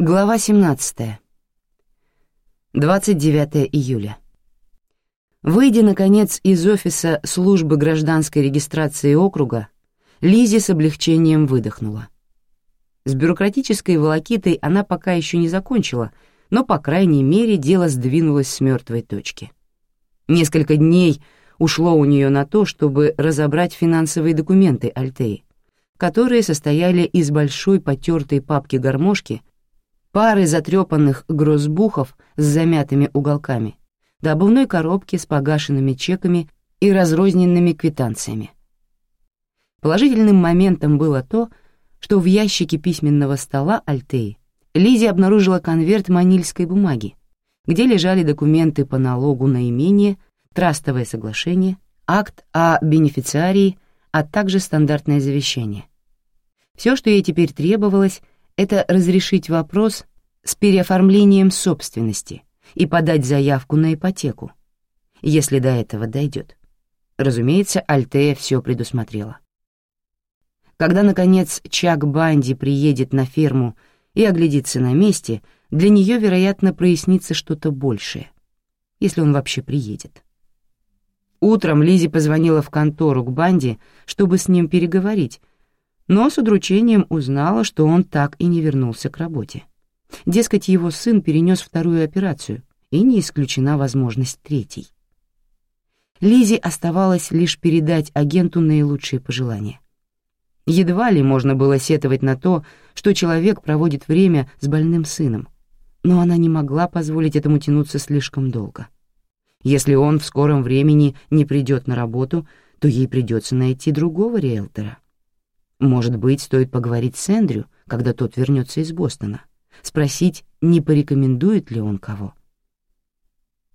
Глава 17. 29 июля. Выйдя, наконец, из офиса службы гражданской регистрации округа, Лизи с облегчением выдохнула. С бюрократической волокитой она пока еще не закончила, но, по крайней мере, дело сдвинулось с мертвой точки. Несколько дней ушло у нее на то, чтобы разобрать финансовые документы Альтеи, которые состояли из большой потертой папки-гармошки — пары затрепанных грозбухов с замятыми уголками, до обувной коробки с погашенными чеками и разрозненными квитанциями. Положительным моментом было то, что в ящике письменного стола Альтеи Лизи обнаружила конверт манильской бумаги, где лежали документы по налогу на имение, трастовое соглашение, акт о бенефициарии, а также стандартное завещание. Все, что ей теперь требовалось, это разрешить вопрос с переоформлением собственности и подать заявку на ипотеку, если до этого дойдет. Разумеется, Альтея все предусмотрела. Когда, наконец, Чак Банди приедет на ферму и оглядится на месте, для нее, вероятно, прояснится что-то большее, если он вообще приедет. Утром Лизи позвонила в контору к Банди, чтобы с ним переговорить, но с удручением узнала, что он так и не вернулся к работе. Дескать, его сын перенес вторую операцию, и не исключена возможность третьей. Лизе оставалось лишь передать агенту наилучшие пожелания. Едва ли можно было сетовать на то, что человек проводит время с больным сыном, но она не могла позволить этому тянуться слишком долго. Если он в скором времени не придет на работу, то ей придется найти другого риэлтора — может быть, стоит поговорить с Эндрю, когда тот вернется из Бостона, спросить, не порекомендует ли он кого.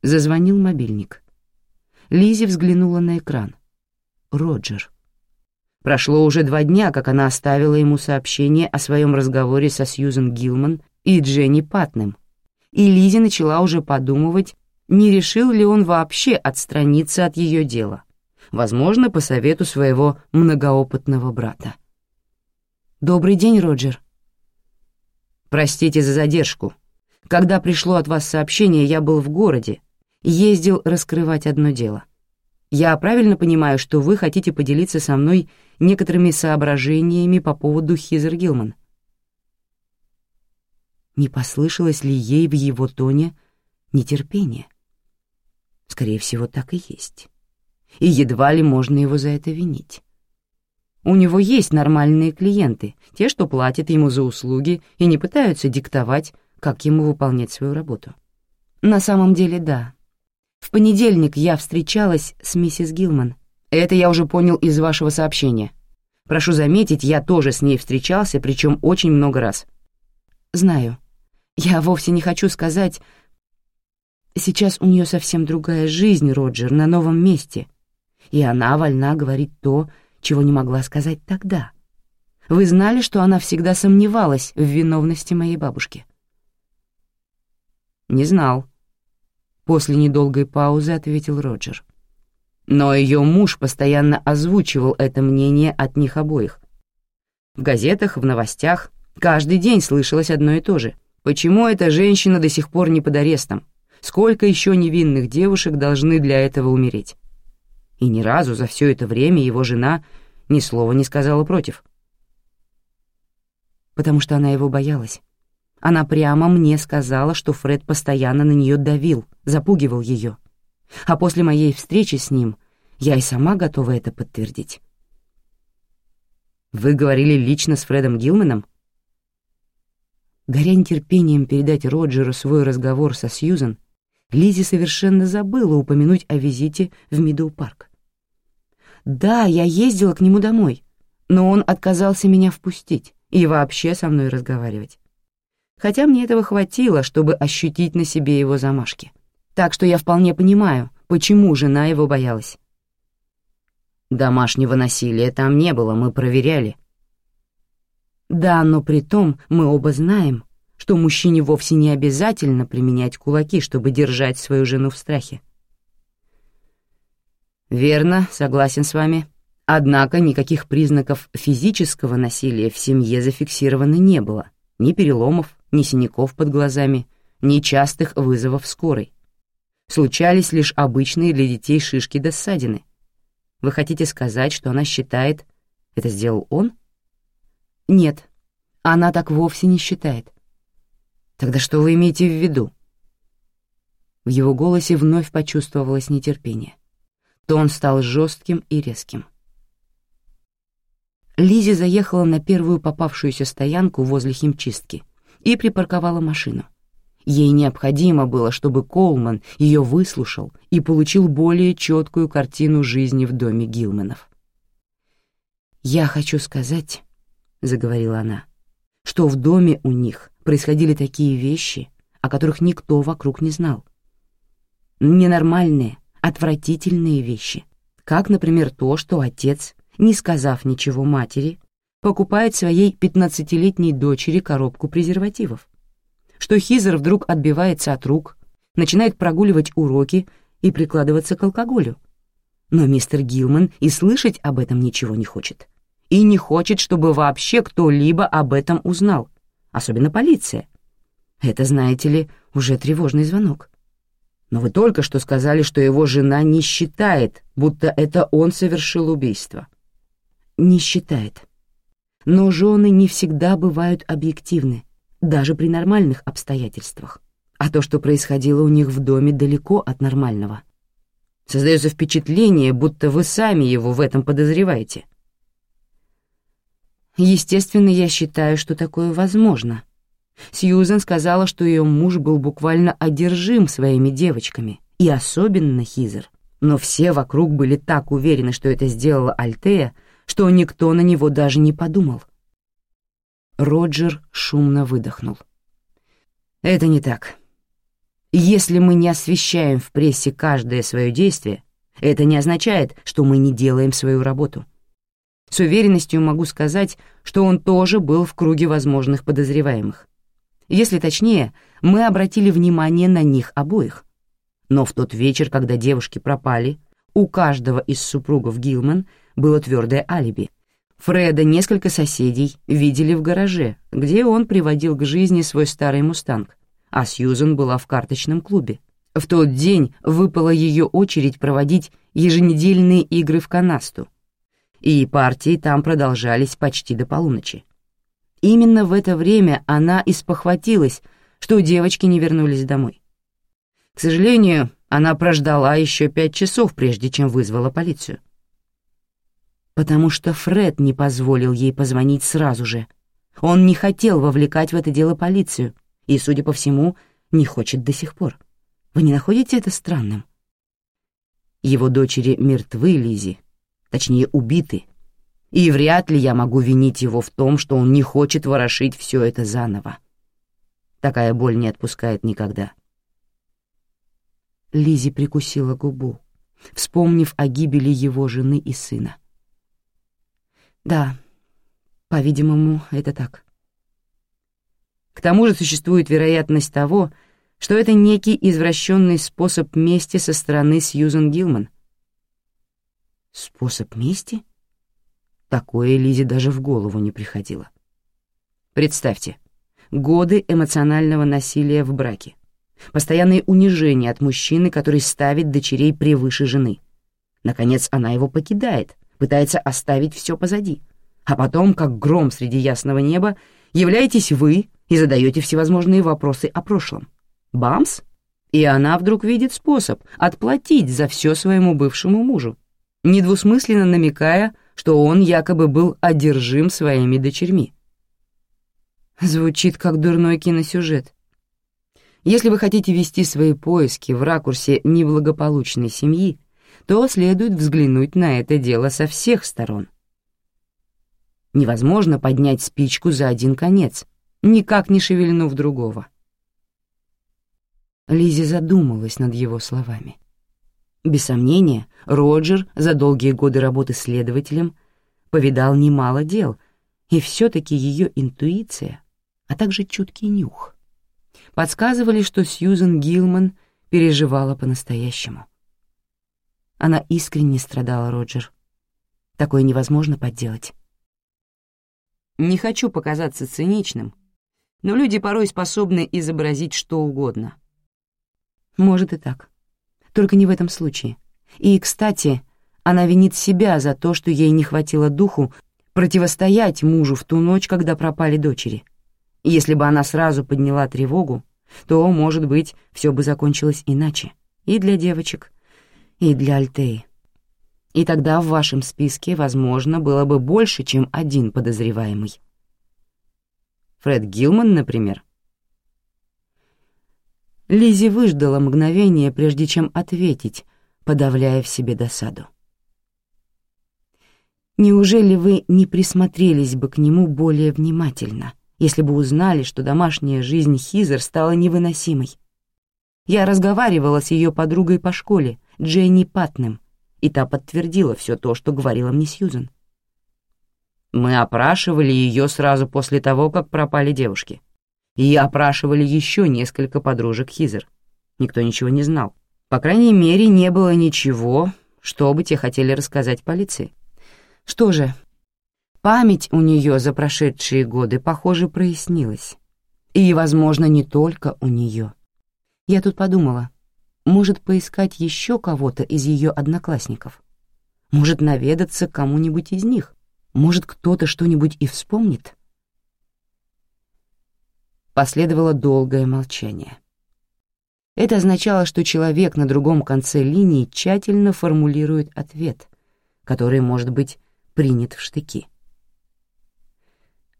Зазвонил мобильник. Лизи взглянула на экран. Роджер. Прошло уже два дня, как она оставила ему сообщение о своем разговоре со Сьюзен Гилман и Дженни Патнем, и Лизи начала уже подумывать, не решил ли он вообще отстраниться от ее дела, возможно, по совету своего многоопытного брата. «Добрый день, Роджер». «Простите за задержку. Когда пришло от вас сообщение, я был в городе, ездил раскрывать одно дело. Я правильно понимаю, что вы хотите поделиться со мной некоторыми соображениями по поводу Хизер Гилман?» Не послышалось ли ей в его тоне нетерпение? Скорее всего, так и есть. И едва ли можно его за это винить. У него есть нормальные клиенты, те, что платят ему за услуги и не пытаются диктовать, как ему выполнять свою работу. На самом деле, да. В понедельник я встречалась с миссис Гилман. Это я уже понял из вашего сообщения. Прошу заметить, я тоже с ней встречался, причем очень много раз. Знаю. Я вовсе не хочу сказать... Сейчас у нее совсем другая жизнь, Роджер, на новом месте. И она вольна говорить то, чего не могла сказать тогда. Вы знали, что она всегда сомневалась в виновности моей бабушки?» «Не знал», — после недолгой паузы ответил Роджер. Но ее муж постоянно озвучивал это мнение от них обоих. В газетах, в новостях каждый день слышалось одно и то же. Почему эта женщина до сих пор не под арестом? Сколько еще невинных девушек должны для этого умереть? И ни разу за все это время его жена ни слова не сказала против. Потому что она его боялась. Она прямо мне сказала, что Фред постоянно на нее давил, запугивал ее. А после моей встречи с ним я и сама готова это подтвердить. «Вы говорили лично с Фредом Гилманом?» Горя нетерпением передать Роджеру свой разговор со Сьюзан, Лизи совершенно забыла упомянуть о визите в Мидоу-парк. Да, я ездила к нему домой, но он отказался меня впустить и вообще со мной разговаривать. Хотя мне этого хватило, чтобы ощутить на себе его замашки. Так что я вполне понимаю, почему жена его боялась. Домашнего насилия там не было, мы проверяли. Да, но при том мы оба знаем, что мужчине вовсе не обязательно применять кулаки, чтобы держать свою жену в страхе. «Верно, согласен с вами. Однако никаких признаков физического насилия в семье зафиксировано не было. Ни переломов, ни синяков под глазами, ни частых вызовов скорой. Случались лишь обычные для детей шишки до ссадины. Вы хотите сказать, что она считает, это сделал он? Нет, она так вовсе не считает. Тогда что вы имеете в виду? В его голосе вновь почувствовалось нетерпение. Тон стал жестким и резким. Лизи заехала на первую попавшуюся стоянку возле химчистки и припарковала машину. Ей необходимо было, чтобы Колман ее выслушал и получил более четкую картину жизни в доме Гилманов. «Я хочу сказать», — заговорила она, — «что в доме у них происходили такие вещи, о которых никто вокруг не знал. Ненормальные, отвратительные вещи, как, например, то, что отец, не сказав ничего матери, покупает своей пятнадцатилетней дочери коробку презервативов, что Хизер вдруг отбивается от рук, начинает прогуливать уроки и прикладываться к алкоголю. Но мистер Гилман и слышать об этом ничего не хочет. И не хочет, чтобы вообще кто-либо об этом узнал, особенно полиция. Это, знаете ли, уже тревожный звонок. Но вы только что сказали, что его жена не считает, будто это он совершил убийство. Не считает. Но жены не всегда бывают объективны, даже при нормальных обстоятельствах. А то, что происходило у них в доме, далеко от нормального. Создается впечатление, будто вы сами его в этом подозреваете. Естественно, я считаю, что такое возможно — Сьюзен сказала, что ее муж был буквально одержим своими девочками, и особенно Хизер. Но все вокруг были так уверены, что это сделала Альтея, что никто на него даже не подумал. Роджер шумно выдохнул. «Это не так. Если мы не освещаем в прессе каждое свое действие, это не означает, что мы не делаем свою работу. С уверенностью могу сказать, что он тоже был в круге возможных подозреваемых. Если точнее, мы обратили внимание на них обоих. Но в тот вечер, когда девушки пропали, у каждого из супругов Гилман было твердое алиби. Фреда несколько соседей видели в гараже, где он приводил к жизни свой старый «Мустанг», а Сьюзен была в карточном клубе. В тот день выпала ее очередь проводить еженедельные игры в канасту, и партии там продолжались почти до полуночи. Именно в это время она испохватилась, что девочки не вернулись домой. К сожалению, она прождала еще пять часов, прежде чем вызвала полицию. Потому что Фред не позволил ей позвонить сразу же. Он не хотел вовлекать в это дело полицию и, судя по всему, не хочет до сих пор. Вы не находите это странным? Его дочери мертвы, Лизи, точнее, убиты, и вряд ли я могу винить его в том, что он не хочет ворошить все это заново. Такая боль не отпускает никогда. Лизи прикусила губу, вспомнив о гибели его жены и сына. Да, по-видимому, это так. К тому же существует вероятность того, что это некий извращенный способ мести со стороны Сьюзен Гилман. Способ мести? — Такое Лизе даже в голову не приходило. Представьте, годы эмоционального насилия в браке, постоянные унижения от мужчины, который ставит дочерей превыше жены. Наконец она его покидает, пытается оставить все позади. А потом, как гром среди ясного неба, являетесь вы и задаете всевозможные вопросы о прошлом. Бамс! И она вдруг видит способ отплатить за все своему бывшему мужу, недвусмысленно намекая, что он якобы был одержим своими дочерьми. Звучит как дурной киносюжет. Если вы хотите вести свои поиски в ракурсе неблагополучной семьи, то следует взглянуть на это дело со всех сторон. Невозможно поднять спичку за один конец, никак не шевельнув другого. Лизи задумалась над его словами. Без сомнения, Роджер за долгие годы работы следователем повидал немало дел, и все-таки ее интуиция, а также чуткий нюх, подсказывали, что Сьюзен Гилман переживала по-настоящему. Она искренне страдала, Роджер. Такое невозможно подделать. Не хочу показаться циничным, но люди порой способны изобразить что угодно. Может и так. Только не в этом случае. И, кстати, она винит себя за то, что ей не хватило духу противостоять мужу в ту ночь, когда пропали дочери. Если бы она сразу подняла тревогу, то, может быть, все бы закончилось иначе. И для девочек, и для Альтеи. И тогда в вашем списке, возможно, было бы больше, чем один подозреваемый. Фред Гилман, например. Лизи выждала мгновение, прежде чем ответить, подавляя в себе досаду. Неужели вы не присмотрелись бы к нему более внимательно, если бы узнали, что домашняя жизнь Хизер стала невыносимой? Я разговаривала с ее подругой по школе, Дженни Патнем, и та подтвердила все то, что говорила мне Сьюзен. Мы опрашивали ее сразу после того, как пропали девушки. И опрашивали еще несколько подружек Хизер. Никто ничего не знал. По крайней мере, не было ничего, что бы те хотели рассказать полиции. Что же, память у нее за прошедшие годы, похоже, прояснилась. И, возможно, не только у нее. Я тут подумала, может поискать еще кого-то из ее одноклассников. Может наведаться кому-нибудь из них. Может, кто-то что-нибудь и вспомнит. Последовало долгое молчание. Это означало, что человек на другом конце линии тщательно формулирует ответ, который может быть принят в штыки.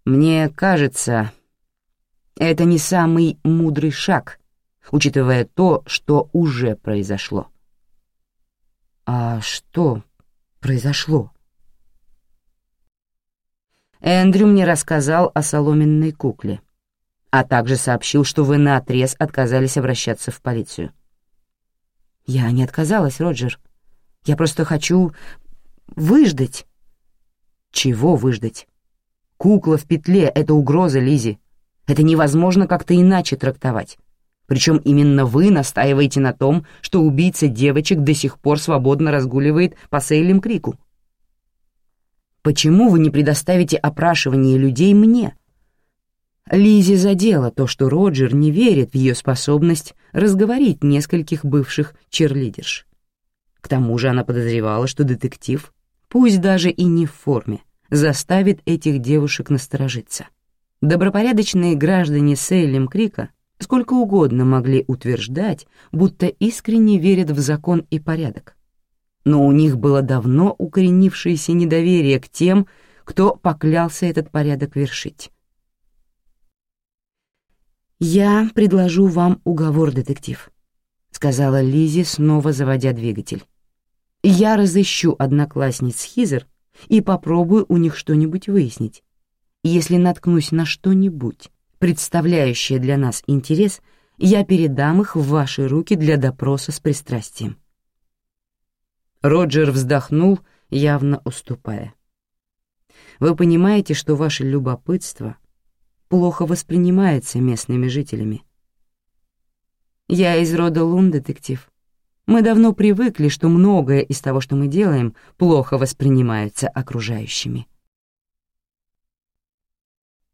Мне кажется, это не самый мудрый шаг — учитывая то, что уже произошло. А что произошло? Эндрю мне рассказал о соломенной кукле, а также сообщил, что вы наотрез отказались обращаться в полицию. Я не отказалась, Роджер. Я просто хочу выждать. Чего выждать? Кукла в петле — это угроза, Лизи. Это невозможно как-то иначе трактовать. Причем именно вы настаиваете на том, что убийца девочек до сих пор свободно разгуливает по Сейлем Крику. Почему вы не предоставите опрашивание людей мне? Лизи задела то, что Роджер не верит в ее способность разговорить нескольких бывших черлидерш. К тому же она подозревала, что детектив, пусть даже и не в форме, заставит этих девушек насторожиться. Добропорядочные граждане Сейлем Крика сколько угодно могли утверждать, будто искренне верят в закон и порядок. Но у них было давно укоренившееся недоверие к тем, кто поклялся этот порядок вершить. «Я предложу вам уговор, детектив», — сказала Лизи, снова заводя двигатель. «Я разыщу одноклассниц Хизер и попробую у них что-нибудь выяснить. Если наткнусь на что-нибудь, представляющие для нас интерес, я передам их в ваши руки для допроса с пристрастием». Роджер вздохнул, явно уступая. «Вы понимаете, что ваше любопытство плохо воспринимается местными жителями?» «Я из рода Лун, детектив. Мы давно привыкли, что многое из того, что мы делаем, плохо воспринимается окружающими».